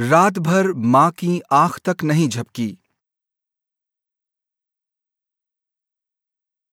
रात भर माँ की आँख तक नहीं झपकी।